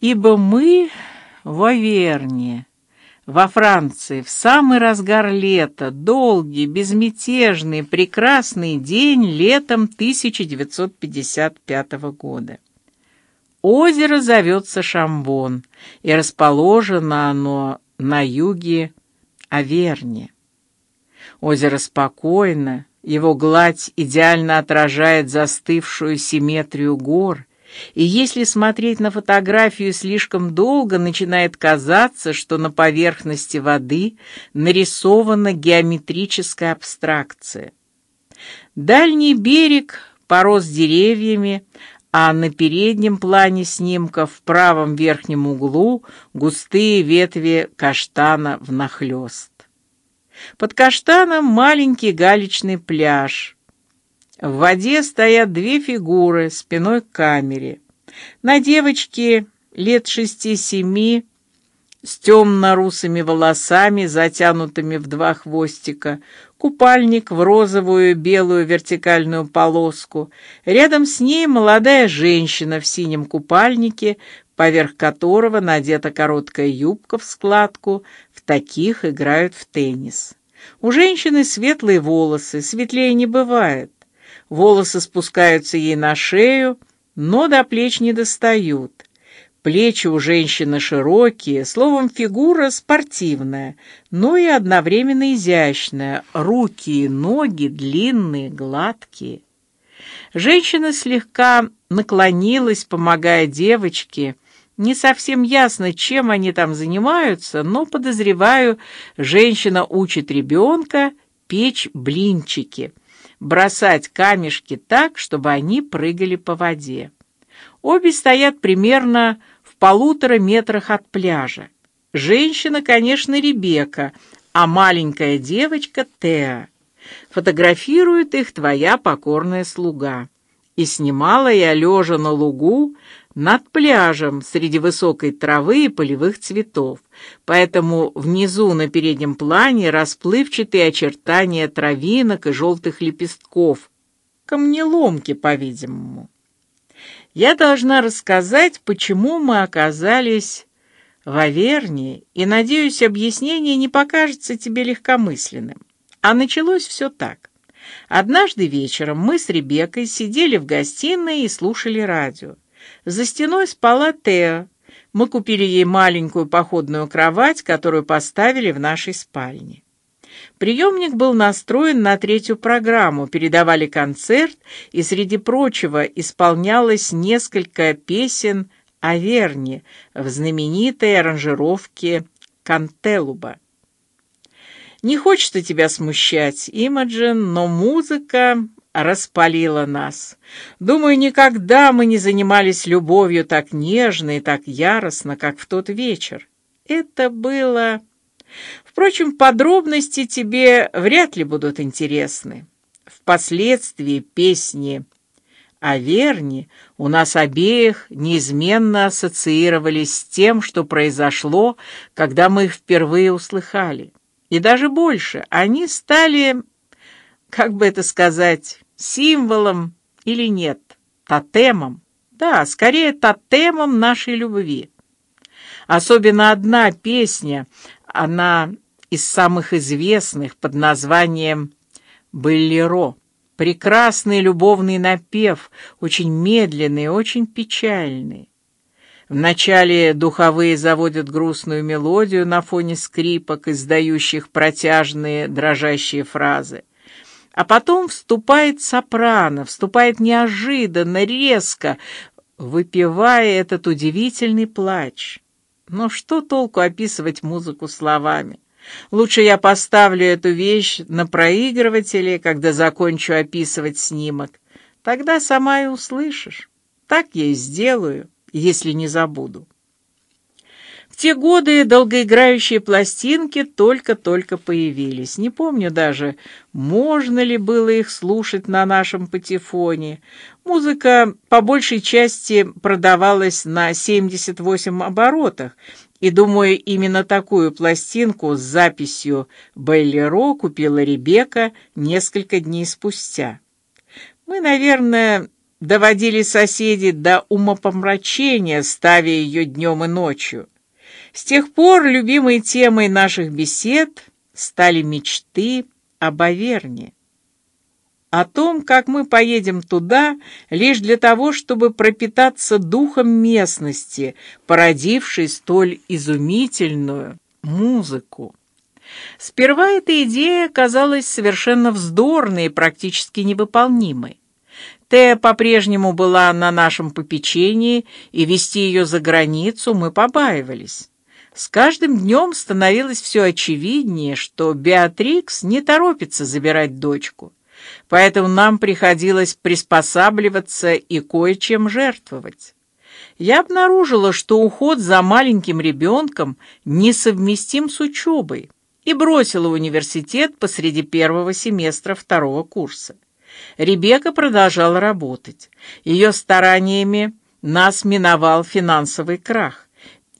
Ибо мы в Аверне, во Франции, в самый разгар лета, долгий, безмятежный, прекрасный день летом 1955 года. Озеро зовется Шамбон, и расположено оно на юге Аверни. Озеро спокойно, его гладь идеально отражает застывшую симметрию гор, и если смотреть на фотографию слишком долго, начинает казаться, что на поверхности воды нарисована геометрическая абстракция. Дальний берег порос деревьями, а на переднем плане снимка в правом верхнем углу густые ветви каштана внахлёст. Под каштаном маленький галечный пляж. В воде стоят две фигуры спиной к камере. На девочке лет шести-семи с темно-русыми волосами, затянутыми в два хвостика, купальник в розовую белую вертикальную полоску. Рядом с ней молодая женщина в синем купальнике, поверх которого надета короткая юбка в складку. В таких играют в теннис. У женщины светлые волосы, светлее не бывает. Волосы спускаются ей на шею, но до плеч не достают. Плечи у женщины широкие, словом, фигура спортивная, но и одновременно изящная. Руки и ноги длинные, гладкие. Женщина слегка наклонилась, помогая девочке. Не совсем ясно, чем они там занимаются, но подозреваю, женщина учит ребенка печь блинчики, бросать камешки так, чтобы они прыгали по воде. Обе стоят примерно в полутора метрах от пляжа. Женщина, конечно, Ребека, а маленькая девочка Теа. Фотографирует их твоя покорная слуга. И снимала я лежа на лугу над пляжем среди высокой травы и полевых цветов. Поэтому внизу на переднем плане расплывчатые очертания травинок и желтых лепестков, камнеломки, по-видимому. Я должна рассказать, почему мы оказались в Аверне, и надеюсь, объяснение не покажется тебе легкомысленным. А началось все так. Однажды вечером мы с Ребеккой сидели в гостиной и слушали радио. За стеной спала Теа. Мы купили ей маленькую походную кровать, которую поставили в нашей спальне. Приемник был настроен на третью программу, передавали концерт, и среди прочего исполнялось несколько песен о Верне в знаменитой аранжировке Кантелуба. Не хочется тебя смущать, Имаджин, но музыка распалила нас. Думаю, никогда мы не занимались любовью так нежно и так яростно, как в тот вечер. Это было Впрочем, подробности тебе вряд ли будут интересны. Впоследствии песни о Верне у нас обеих неизменно ассоциировались с тем, что произошло, когда мы их впервые услыхали. И даже больше, они стали, как бы это сказать, символом или нет, тотемом. Да, скорее тотемом нашей любви. Особенно одна песня, она из самых известных под названием «Болеро». Прекрасный любовный напев, очень медленный, очень печальный. Вначале духовые заводят грустную мелодию на фоне скрипок, издающих протяжные дрожащие фразы. А потом вступает сопрано, вступает неожиданно, резко, выпивая этот удивительный плач. Но что толку описывать музыку словами? Лучше я поставлю эту вещь на проигрывателе, когда закончу описывать снимок. Тогда сама и услышишь. Так я и сделаю, если не забуду те годы долгоиграющие пластинки только-только появились. Не помню даже, можно ли было их слушать на нашем патефоне. Музыка по большей части продавалась на 78 оборотах, и, думаю, именно такую пластинку с записью «Беллеро» купила Ребекка несколько дней спустя. Мы, наверное, доводили соседи до умопомрачения, ставя ее днем и ночью. С тех пор любимой темой наших бесед стали мечты об Аверне. О том, как мы поедем туда, лишь для того, чтобы пропитаться духом местности, породившей столь изумительную музыку. Сперва эта идея казалась совершенно вздорной и практически невыполнимой. Тея по-прежнему была на нашем попечении, и вести ее за границу мы побаивались. С каждым днем становилось все очевиднее, что Беатрикс не торопится забирать дочку, поэтому нам приходилось приспосабливаться и кое-чем жертвовать. Я обнаружила, что уход за маленьким ребенком несовместим с учебой, и бросила университет посреди первого семестра второго курса. Ребекка продолжала работать. Ее стараниями нас миновал финансовый крах,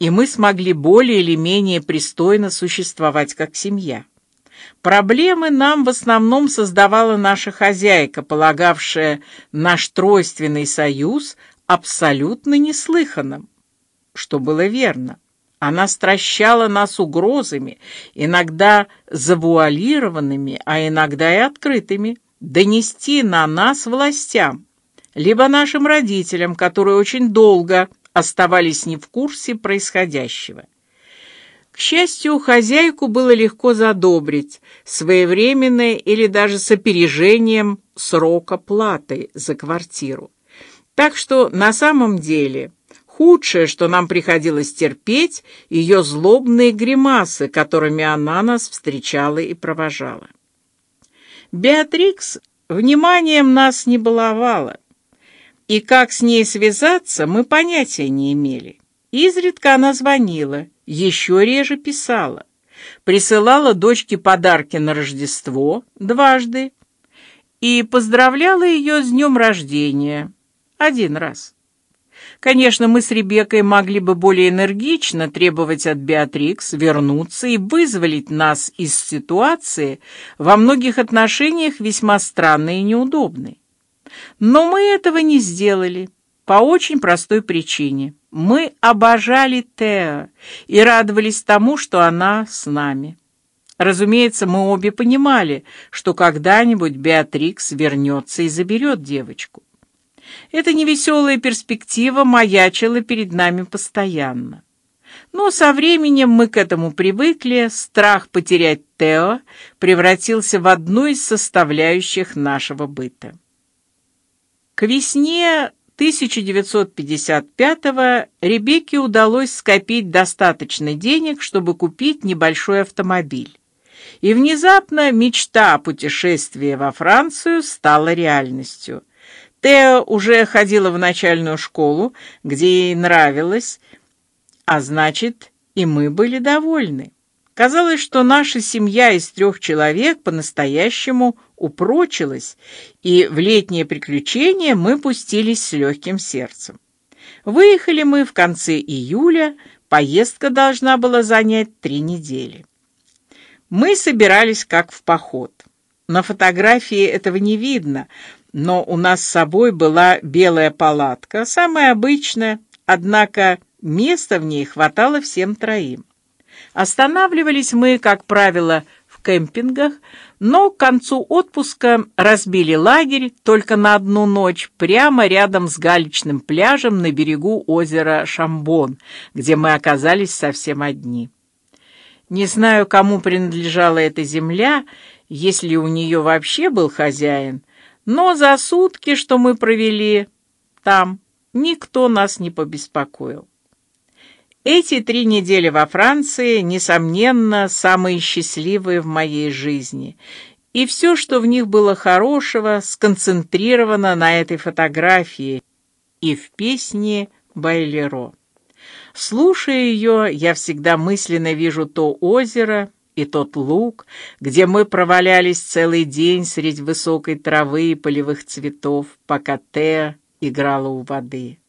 и мы смогли более или менее пристойно существовать как семья. Проблемы нам в основном создавала наша хозяйка, полагавшая наш тройственный союз абсолютно неслыханным, что было верно. Она стращала нас угрозами, иногда завуалированными, а иногда и открытыми донести на нас властям, либо нашим родителям, которые очень долго оставались не в курсе происходящего. К счастью, хозяйку было легко задобрить своевременной или даже с опережением срока платы за квартиру. Так что на самом деле худшее, что нам приходилось терпеть, ее злобные гримасы, которыми она нас встречала и провожала. Беатрикс вниманием нас не баловала, и как с ней связаться, мы понятия не имели. Изредка она звонила, еще реже писала, присылала дочке подарки на Рождество дважды и поздравляла ее с днем рождения один раз. Конечно, мы с Ребеккой могли бы более энергично требовать от Беатрикс вернуться и вызволить нас из ситуации во многих отношениях весьма странной и неудобной. Но мы этого не сделали по очень простой причине. Мы обожали Тео и радовались тому, что она с нами. Разумеется, мы обе понимали, что когда-нибудь Беатрикс вернется и заберет девочку. Эта невеселая перспектива маячила перед нами постоянно. Но со временем мы к этому привыкли, страх потерять Тео превратился в одну из составляющих нашего быта. К весне 1955-го Ребекке удалось скопить достаточно денег, чтобы купить небольшой автомобиль. И внезапно мечта о путешествии во Францию стала реальностью. Тео уже ходила в начальную школу, где ей нравилось, а значит, и мы были довольны. Казалось, что наша семья из трех человек по-настоящему упрочилась, и в летнее приключение мы пустились с легким сердцем. Выехали мы в конце июля, поездка должна была занять три недели. Мы собирались как в поход. На фотографии этого не видно, но у нас с собой была белая палатка, самая обычная, однако места в ней хватало всем троим. Останавливались мы, как правило, в кемпингах, но к концу отпуска разбили лагерь только на одну ночь прямо рядом с галечным пляжем на берегу озера Шамбон, где мы оказались совсем одни. Не знаю, кому принадлежала эта земля, если у нее вообще был хозяин, но за сутки, что мы провели там, никто нас не побеспокоил. Эти три недели во Франции, несомненно, самые счастливые в моей жизни, и все, что в них было хорошего, сконцентрировано на этой фотографии и в песне Байлеро. Слушая ее, я всегда мысленно вижу то озеро и тот луг, где мы провалялись целый день среди высокой травы и полевых цветов, пока Теа играла у воды.